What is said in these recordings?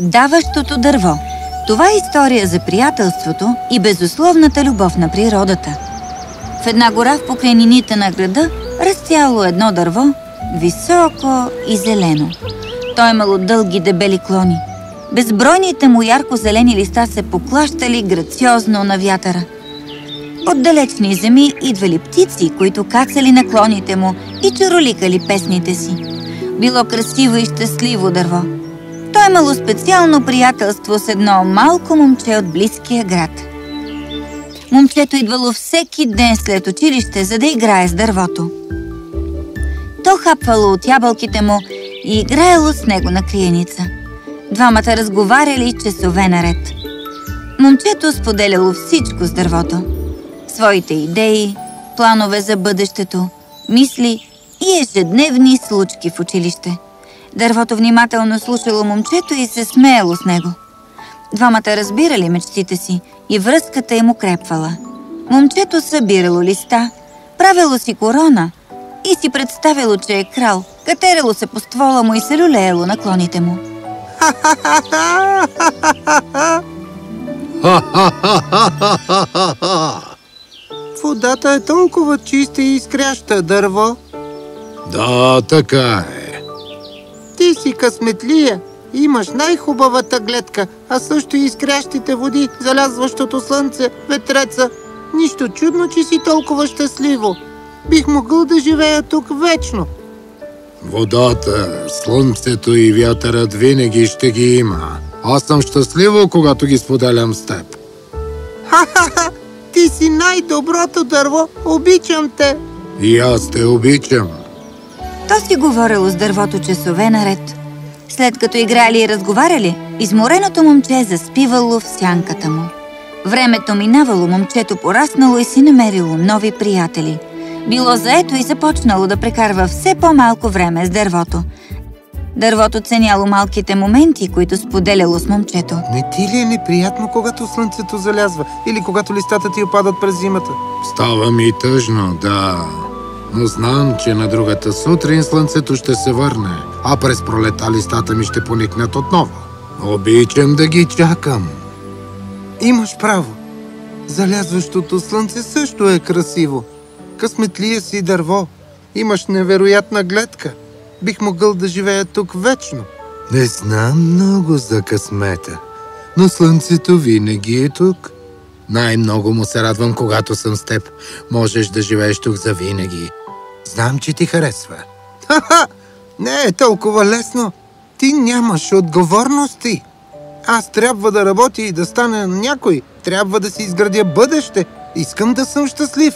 Даващото дърво Това е история за приятелството и безусловната любов на природата. В една гора в покрайнините на града растяло едно дърво, високо и зелено. То имало дълги дебели клони. Безбройните му ярко-зелени листа се поклащали грациозно на вятъра. От далечни земи идвали птици, които кацали на клоните му и чароликали песните си. Било красиво и щастливо дърво. То имало специално приятелство с едно малко момче от близкия град. Момчето идвало всеки ден след училище, за да играе с дървото. То хапвало от ябълките му и играело с него на криеница. Двамата разговаряли часове наред. Момчето споделяло всичко с дървото. Своите идеи, планове за бъдещето, мисли и ежедневни случки в училище. Дървото внимателно слушало момчето и се смеяло с него. Двамата разбирали мечтите си и връзката им укрепвала. Момчето събирало листа, правило си корона и си представило, че е крал, катерило се по ствола му и се люлеело на клоните му. Водата е толкова чиста и изкряща, дърво. Да, така е. Ти си късметлия. Имаш най-хубавата гледка, а също и изкрящите води, залязващото слънце, ветреца. Нищо чудно, че си толкова щастливо. Бих могъл да живея тук вечно. Водата, слънцето и вятърът винаги ще ги има. Аз съм щастливо, когато ги споделям с теб. Ха-ха-ха! Ти си най-доброто дърво. Обичам те. И аз те обичам. То си говорило с дървото часове наред. След като играли и разговаряли, измореното момче заспивало в сянката му. Времето минавало, момчето пораснало и си намерило нови приятели. Било заето и започнало да прекарва все по-малко време с дървото. Дървото ценяло малките моменти, които споделяло с момчето. Не ти ли е неприятно, когато слънцето залязва или когато листата ти опадат през зимата? Става ми тъжно, да. Но знам, че на другата сутрин слънцето ще се върне, а през пролета листата ми ще поникнат отново. Обичам да ги чакам. Имаш право. Залязващото слънце също е красиво. Късметлия си дърво. Имаш невероятна гледка. Бих могъл да живея тук вечно. Не знам много за късмета, но слънцето винаги е тук. Най-много му се радвам, когато съм с теб. Можеш да живееш тук за винаги. Знам, че ти харесва. Ха-ха! Не е толкова лесно. Ти нямаш отговорности. Аз трябва да работя и да стана някой. Трябва да си изградя бъдеще. Искам да съм щастлив.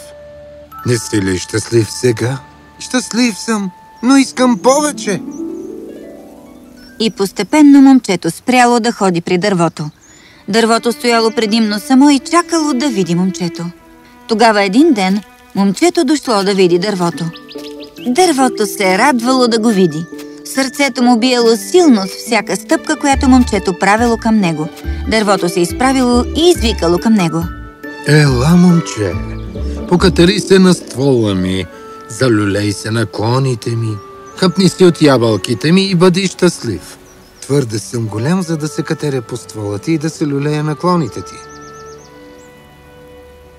Не си ли щастлив сега? Щастлив съм, но искам повече. И постепенно момчето спряло да ходи при дървото. Дървото стояло предимно само и чакало да види момчето. Тогава един ден момчето дошло да види дървото. Дървото се е радвало да го види. Сърцето му биело силно с всяка стъпка, която момчето правило към него. Дървото се изправило и извикало към него. Ела, момче, покатери се на ствола ми, залюлей се на клоните ми, хъпни си от ябълките ми и бъди щастлив. Твърде съм голям, за да се катеря по ствола ти и да се люлея на клоните ти.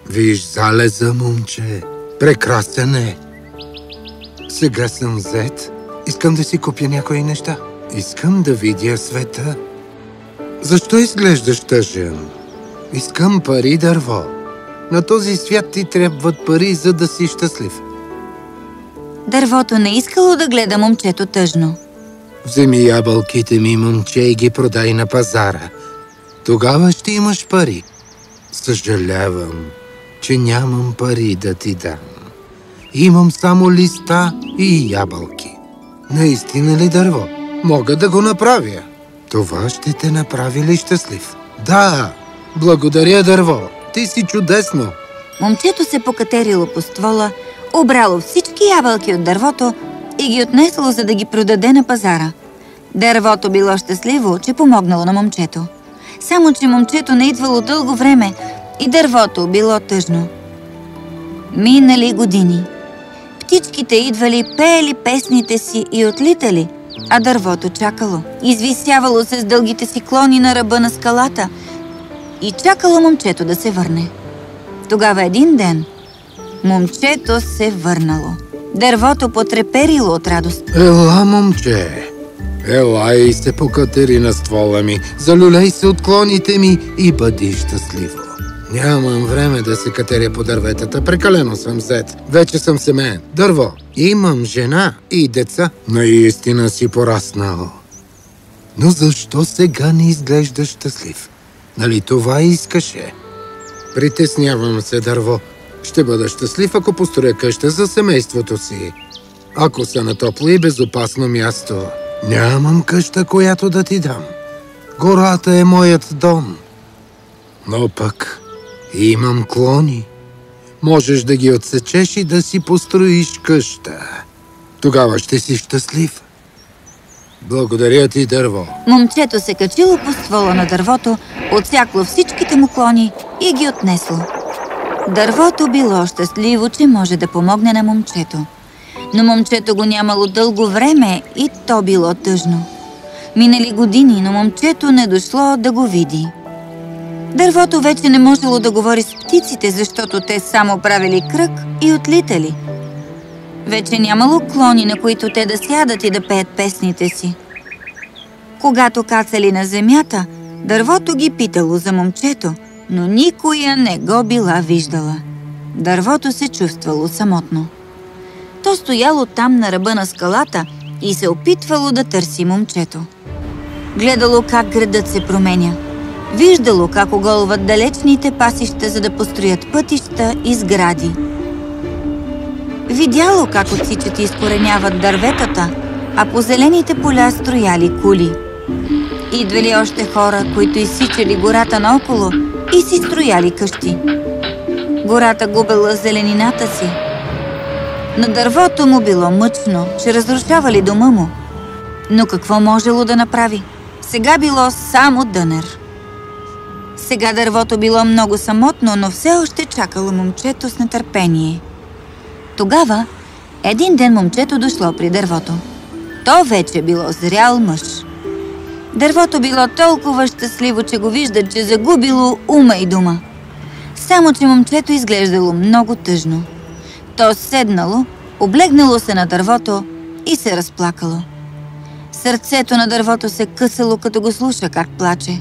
Виж залеза, момче, прекрасен е. Сега съм зет. Искам да си купя някои неща. Искам да видя света. Защо изглеждаш тъжен? Искам пари, дърво. На този свят ти трябват пари, за да си щастлив. Дървото не искало да гледа момчето тъжно. Вземи ябълките ми, момче, и ги продай на пазара. Тогава ще имаш пари. Съжалявам, че нямам пари да ти дам. Имам само листа и ябълки. Наистина ли дърво? Мога да го направя. Това ще те направи ли щастлив? Да, благодаря, дърво. Ти си чудесно. Момчето се покатерило по ствола, обрало всички ябълки от дървото и ги отнесло, за да ги продаде на пазара. Дървото било щастливо, че помогнало на момчето. Само, че момчето не идвало дълго време и дървото било тъжно. Минали години. Птичките идвали, пеели песните си и отлитали, а дървото чакало. Извисявало се с дългите си клони на ръба на скалата и чакало момчето да се върне. Тогава един ден момчето се върнало. Дървото потреперило от радост. Ела, момче! Ела и се покатери на ствола ми, залюлей се от клоните ми и бъди щастливо. Нямам време да се катеря по дърветата, прекалено съм зет. Вече съм семейен. Дърво, имам жена и деца. Наистина си пораснал. Но защо сега не изглеждаш щастлив? Нали това искаше? Притеснявам се, дърво. Ще бъда щастлив, ако построя къща за семейството си. Ако са на топло и безопасно място. Нямам къща, която да ти дам. Гората е моят дом. Но пък имам клони. Можеш да ги отсечеш и да си построиш къща. Тогава ще си щастлив. Благодаря ти, дърво. Момчето се качило по ствола на дървото, отсякло всичките му клони и ги отнесло. Дървото било щастливо, че може да помогне на момчето. Но момчето го нямало дълго време и то било тъжно. Минали години, но момчето не дошло да го види. Дървото вече не можело да говори с птиците, защото те само правили кръг и отлитали. Вече нямало клони, на които те да сядат и да пеят песните си. Когато кацали на земята, дървото ги питало за момчето, но никоя не го била виждала. Дървото се чувствало самотно. То стояло там на ръба на скалата и се опитвало да търси момчето. Гледало как градът се променя. Виждало как оголват далечните пасища, за да построят пътища и сгради. Видяло как отсичат и изкореняват дърветата, а по зелените поля строяли кули. Идвали още хора, които изсичали гората наоколо и си строяли къщи. Гората губела зеленината си. На дървото му било мъчно, че разрушавали дома му. Но какво можело да направи? Сега било само дънер. Сега дървото било много самотно, но все още чакало момчето с нетърпение. Тогава един ден момчето дошло при дървото. То вече било зрял мъж. Дървото било толкова щастливо, че го вижда, че загубило ума и дума. Само, че момчето изглеждало много тъжно. То седнало, облегнало се на дървото и се разплакало. Сърцето на дървото се късало, като го слуша как плаче.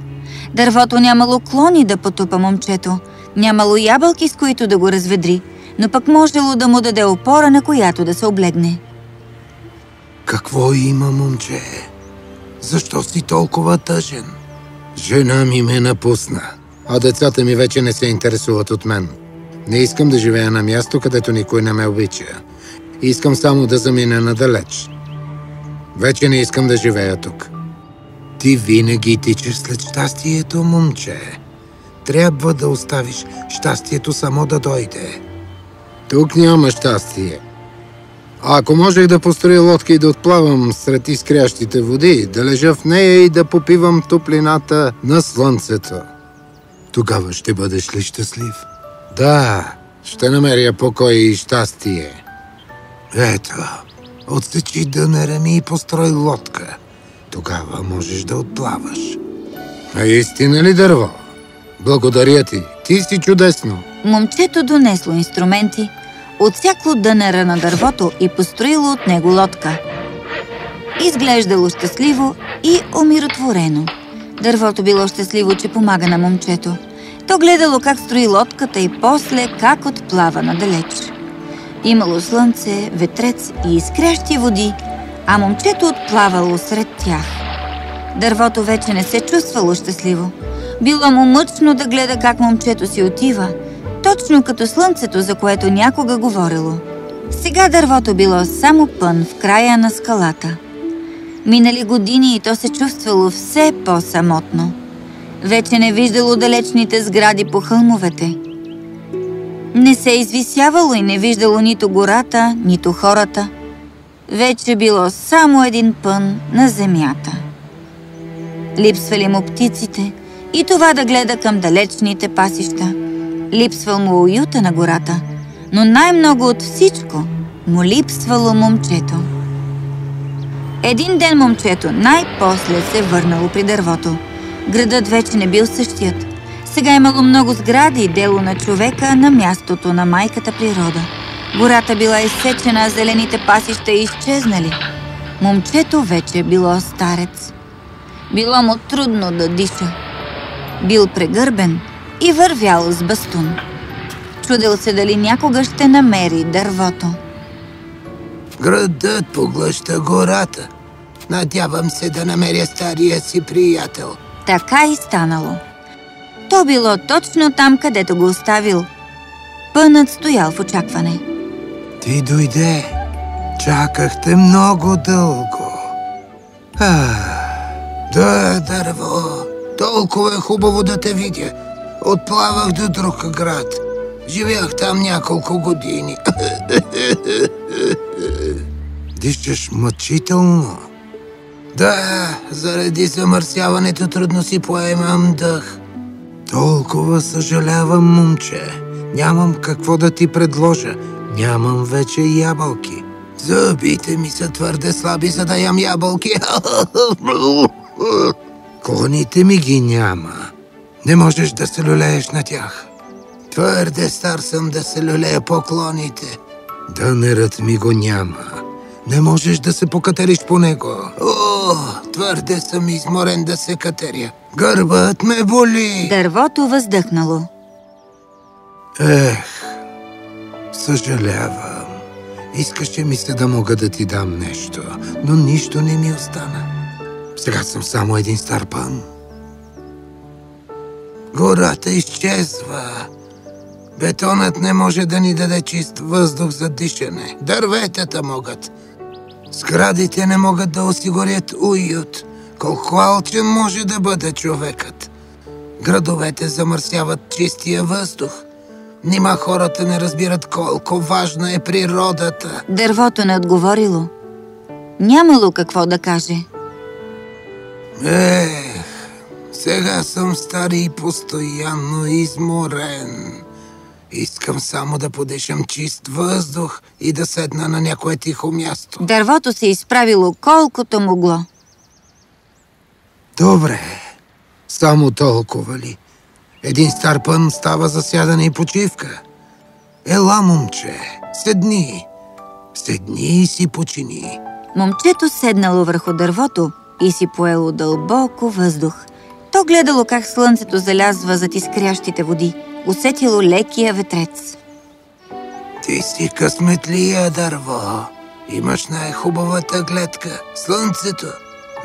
Дървото нямало клони да потупа момчето, нямало ябълки, с които да го разведри, но пък можело да му даде опора, на която да се облегне. Какво има, момче? Защо си толкова тъжен? Жена ми ме напусна, а децата ми вече не се интересуват от мен. Не искам да живея на място, където никой не ме обича. Искам само да замина надалеч. Вече не искам да живея тук. Ти винаги тичаш след щастието, момче. Трябва да оставиш щастието само да дойде. Тук няма щастие. А ако можех да построя лодка и да отплавам сред изкрящите води, да лежа в нея и да попивам топлината на слънцето, тогава ще бъдеш ли щастлив? Да, ще намеря покой и щастие. Ето, отсечи дънера и построй лодка. Тогава можеш да отплаваш. А истина ли дърво? Благодаря ти. Ти си чудесно. Момчето донесло инструменти, отсякло дънера на дървото и построило от него лодка. Изглеждало щастливо и умиротворено. Дървото било щастливо, че помага на момчето. То гледало как строи лодката и после как отплава надалеч. Имало слънце, ветрец и изкрящи води, а момчето отплавало сред тях. Дървото вече не се чувствало щастливо. Било му мъчно да гледа как момчето си отива, точно като слънцето, за което някога говорило. Сега дървото било само пън в края на скалата. Минали години и то се чувствало все по-самотно. Вече не виждало далечните сгради по хълмовете. Не се извисявало и не виждало нито гората, нито хората. Вече било само един пън на земята. Липсвали му птиците и това да гледа към далечните пасища. Липсвал му уюта на гората, но най-много от всичко му липсвало момчето. Един ден момчето най-после се върнало при дървото. Градът вече не бил същият. Сега имало много сгради и дело на човека на мястото на майката природа. Гората била изсечена, а зелените пасища изчезнали. Момчето вече било старец. Било му трудно да диша. Бил прегърбен и вървял с бастун. Чудел се дали някога ще намери дървото. Градът поглъща гората. Надявам се да намеря стария си приятел. Така и станало. То било точно там, където го оставил. Пънат стоял в очакване. Ти дойде. Чакахте много дълго. Ах, Да, дърво. Толкова е хубаво да те видя. Отплавах до друг град. Живях там няколко години. дишаш мъчително. Да, заради замърсяването трудно си поемам дъх. Толкова съжалявам, момче. Нямам какво да ти предложа. Нямам вече ябълки. Зъбите ми са твърде слаби, за да ям ябълки. Клоните ми ги няма. Не можеш да се люлееш на тях. Твърде стар съм да се люлея по клоните. Дънерът ми го няма. Не можеш да се покатериш по него. О, твърде съм изморен да се катеря. Гърбът ме боли. Дървото въздъхнало. Ех, съжалявам. Искаше ми се да мога да ти дам нещо, но нищо не ми остана. Сега съм само един стар пън. Гората изчезва. Бетонът не може да ни даде чист въздух за дишане. Дърветата могат. Сградите не могат да осигурят уют. Колко алчен може да бъде човекът. Градовете замърсяват чистия въздух. Нима хората не разбират колко важна е природата. Дървото не отговорило. Нямало какво да каже. Ех, сега съм стар и постоянно изморен. Искам само да подишам чист въздух и да седна на някое тихо място. Дървото се изправило колкото могло. Добре, само толкова ли? Един стар пън става за сядане и почивка. Ела, момче, седни. Седни и си почини. Момчето седнало върху дървото и си поело дълбоко въздух. То гледало как слънцето залязва зад изкрящите води. Усетило лекия ветрец. Ти си късметлия дърво. Имаш най-хубавата гледка. Слънцето,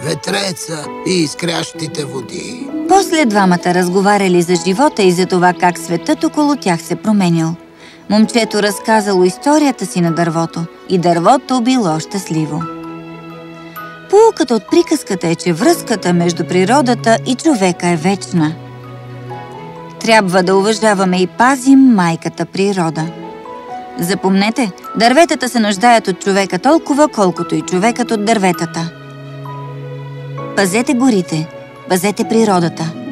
ветреца и изкрящите води. После двамата разговаряли за живота и за това как светът около тях се променял. Момчето разказало историята си на дървото и дървото било щастливо. Полуката от приказката е, че връзката между природата и човека е вечна. Трябва да уважаваме и пазим майката природа. Запомнете, дърветата се нуждаят от човека толкова, колкото и човекът от дърветата. Пазете горите, пазете природата –